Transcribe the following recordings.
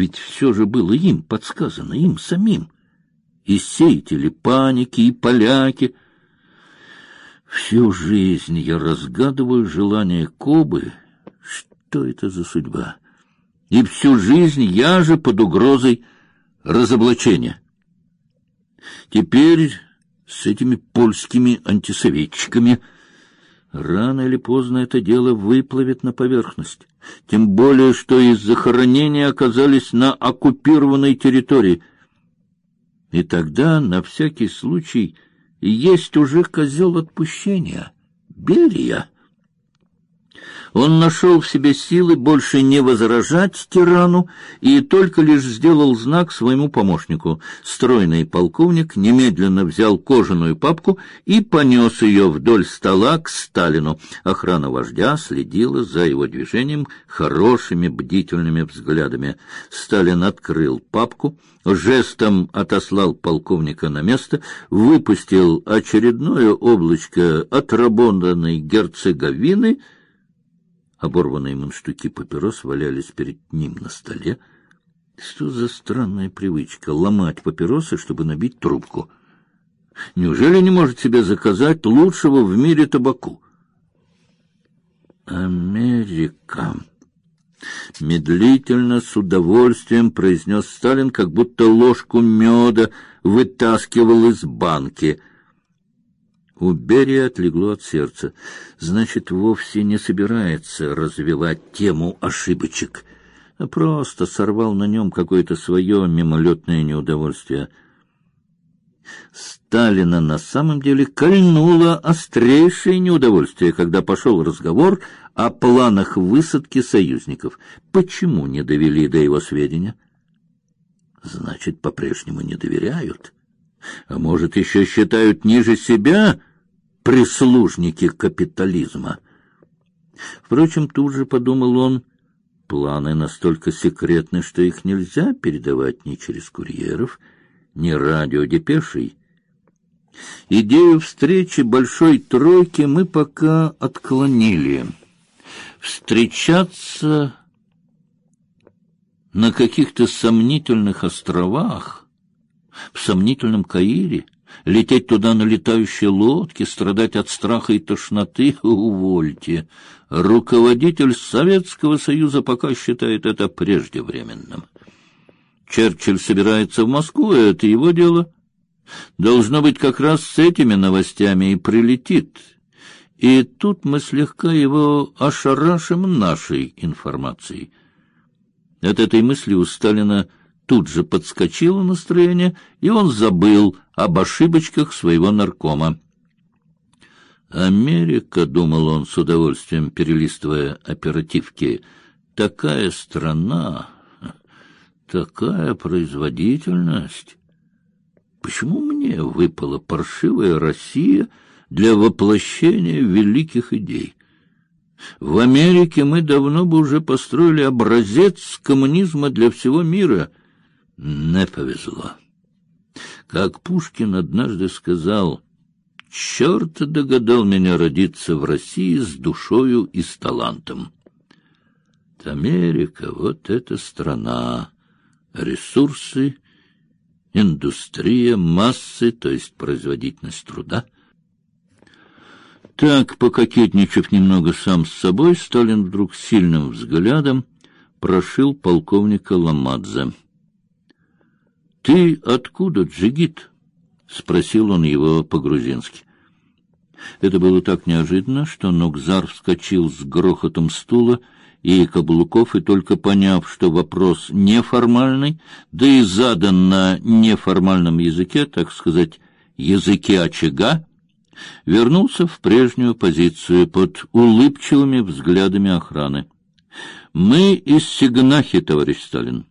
Ведь все же было им подсказано, им самим. И сеятели паники, и поляки. Всю жизнь я разгадываю желание Кобы. Что это за судьба? И всю жизнь я же под угрозой разоблачения. Теперь с этими польскими антисоветчиками рано или поздно это дело выплывет на поверхность. Тем более, что из захоронения оказались на оккупированной территории. И тогда, на всякий случай, есть уже козел отпущения — Берия. Он нашел в себе силы больше не возражать тирану и только лишь сделал знак своему помощнику. Стройный полковник немедленно взял кожаную папку и понес ее вдоль стола к Сталину. Охрана вождя следила за его движением хорошими бдительными взглядами. Сталин открыл папку, жестом отослал полковника на место, выпустил очередное облачко отработанной герцеговины — Оборванные мундштуки папирос валялись перед ним на столе. Что за странная привычка — ломать папиросы, чтобы набить трубку? Неужели не может себе заказать лучшего в мире табаку? Америка. Медлительно, с удовольствием произнес Сталин, как будто ложку меда вытаскивал из банки — у Берия отлегло от сердца. Значит, вовсе не собирается развивать тему ошибочек, а просто сорвал на нем какое-то свое мимолетное неудовольствие. Сталина на самом деле кольнуло острейшее неудовольствие, когда пошел разговор о планах высадки союзников. Почему не довели до его сведения? Значит, по-прежнему не доверяют. А может, еще считают ниже себя прислужники капитализма. Впрочем, тут же подумал он, планы настолько секретны, что их нельзя передавать ни через курьеров, ни радиодепешей. Идею встречи большой тройки мы пока отклонили. Встречаться на каких-то сомнительных островах, в сомнительном Каире — Лететь туда на летающей лодке, страдать от страха и тошноты — увольте. Руководитель Советского Союза пока считает это преждевременным. Черчилль собирается в Москву, это его дело. Должно быть, как раз с этими новостями и прилетит. И тут мы слегка его ошарашим нашей информацией. От этой мысли у Сталина тут же подскочило настроение, и он забыл об ошибочках своего наркома. Америка, думал он с удовольствием, перелистывая оперативки, такая страна, такая производительность. Почему мне выпала паршивая Россия для воплощения великих идей? В Америке мы давно бы уже построили образец коммунизма для всего мира — не повезло. Как Пушкин однажды сказал, «Черт догадал меня родиться в России с душою и с талантом». Америка — вот эта страна, ресурсы, индустрия, массы, то есть производительность труда. Так, пококетничав немного сам с собой, Сталин вдруг сильным взглядом прошил полковника Ламадзе. Ты откуда, Джигит? спросил он его по-грузински. Это было так неожиданно, что Нокзар вскочил с грохотом стула и каблуков, и только поняв, что вопрос неформальный, да и задан на неформальном языке, так сказать, языке очага, вернулся в прежнюю позицию под улыбчивыми взглядами охраны. Мы из Сигнахи, товарищ Сталин.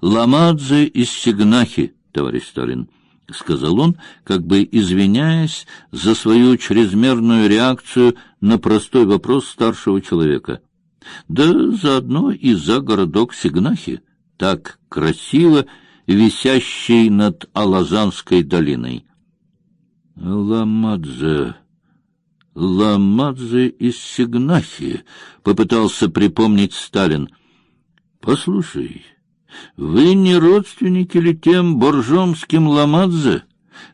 Ламадзе из Сигнахи, товарищ Сталин, — сказал он, как бы извиняясь за свою чрезмерную реакцию на простой вопрос старшего человека. Да заодно и за городок Сигнахи, так красиво висящий над Алазанской долиной. Ламадзе... Ламадзе из Сигнахи, — попытался припомнить Сталин. — Послушай, Вы не родственники ли тем боржомским ламадзе,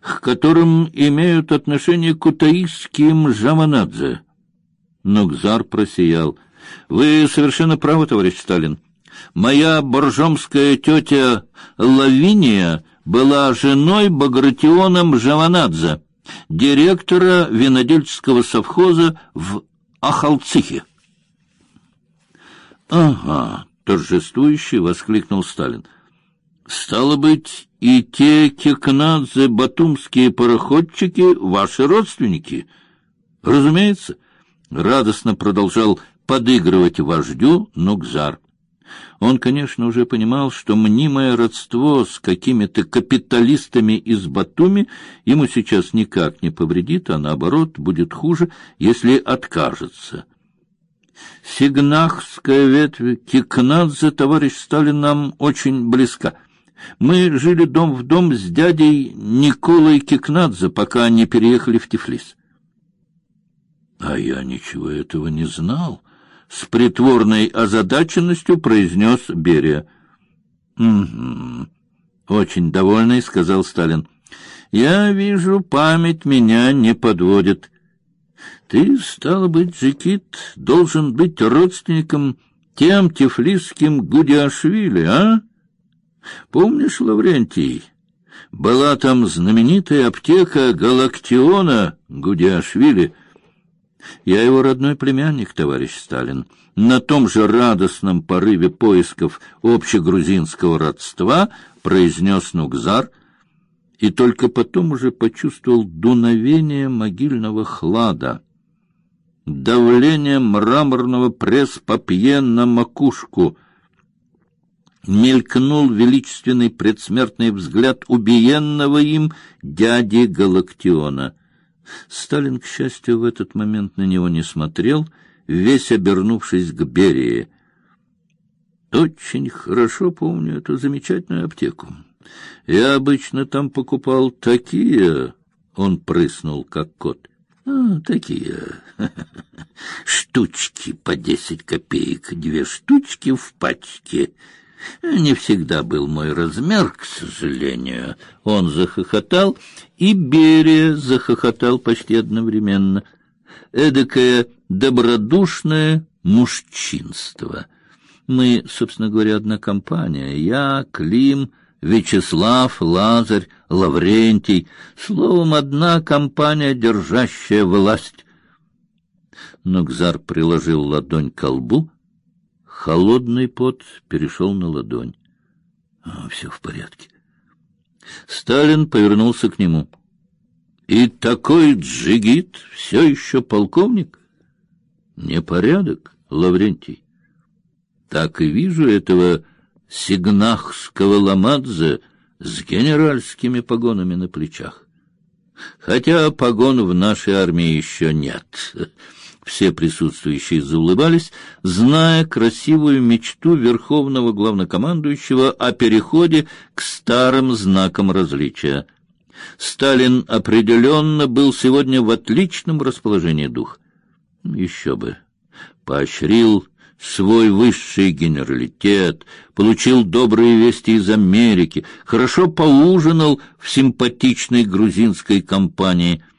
к которым имеют отношение кутаисским жаманадзе? Нукзар просиял. Вы совершенно правы, товарищ Сталин. Моя боржомская тетя Лавиния была женой Багратионом Жаванадзе, директора винодельческого совхоза в Ахалцихе. Ага, торжествующе воскликнул Сталин. Стало быть, и те кекнадзе батумские пароходчики ваши родственники? Разумеется, радостно продолжал подыгрывать вождю Нукзар. Он, конечно, уже понимал, что мнимое родство с какими-то капиталистами из Батуми ему сейчас никак не повредит, а наоборот будет хуже, если откажется. Сигнахская ветвь Кикнадзе, товарищ Сталин, нам очень близка. Мы жили дом в дом с дядей Николой Кикнадзе, пока не переехали в Тифлис. А я ничего этого не знал, с притворной озадаченностью произнес Берия. Угу. Очень довольный, сказал Сталин. Я вижу, память меня не подводит. Ты, стал быть, Жикит, должен быть родственником тем тифлисским Гудиашвили, а? Помнишь, Лаврентий, была там знаменитая аптека Галактиона Гудиашвили. Я его родной племянник, товарищ Сталин. На том же радостном порыве поисков общегрузинского родства произнес Нукзар и только потом уже почувствовал дуновение могильного хлада давление мраморного пресс-папье на макушку. Мелькнул величественный предсмертный взгляд убиенного им дяди Галактиона. Сталин, к счастью, в этот момент на него не смотрел, весь обернувшись к Берии. Очень хорошо помню эту замечательную аптеку. Я обычно там покупал такие, он прыснул как кот. А, такие штучки по десять копеек, две штучки в пачке. Не всегда был мой размер, к сожалению. Он захохотал, и Берия захохотал почти одновременно. Эдакое добродушное мужчинство. Мы, собственно говоря, одна компания. Я, Клим, Вячеслав, Лазарь, Лаврентий, словом, одна компания, держащая власть. Нокзар приложил ладонь к лбу, холодный пот перешел на ладонь. А, все в порядке. Сталин повернулся к нему. И такой джигит все еще полковник? Непорядок, Лаврентий. Так и вижу этого сигнахского ламадзе с генеральскими погонами на плечах. Хотя погон в нашей армии еще нет. Все присутствующие заулыбались, зная красивую мечту верховного главнокомандующего о переходе к старым знакам различия. Сталин определенно был сегодня в отличном расположении духа. Еще бы. Поощрил свой высший генералитет, получил добрые вести из Америки, хорошо поужинал в симпатичной грузинской компании —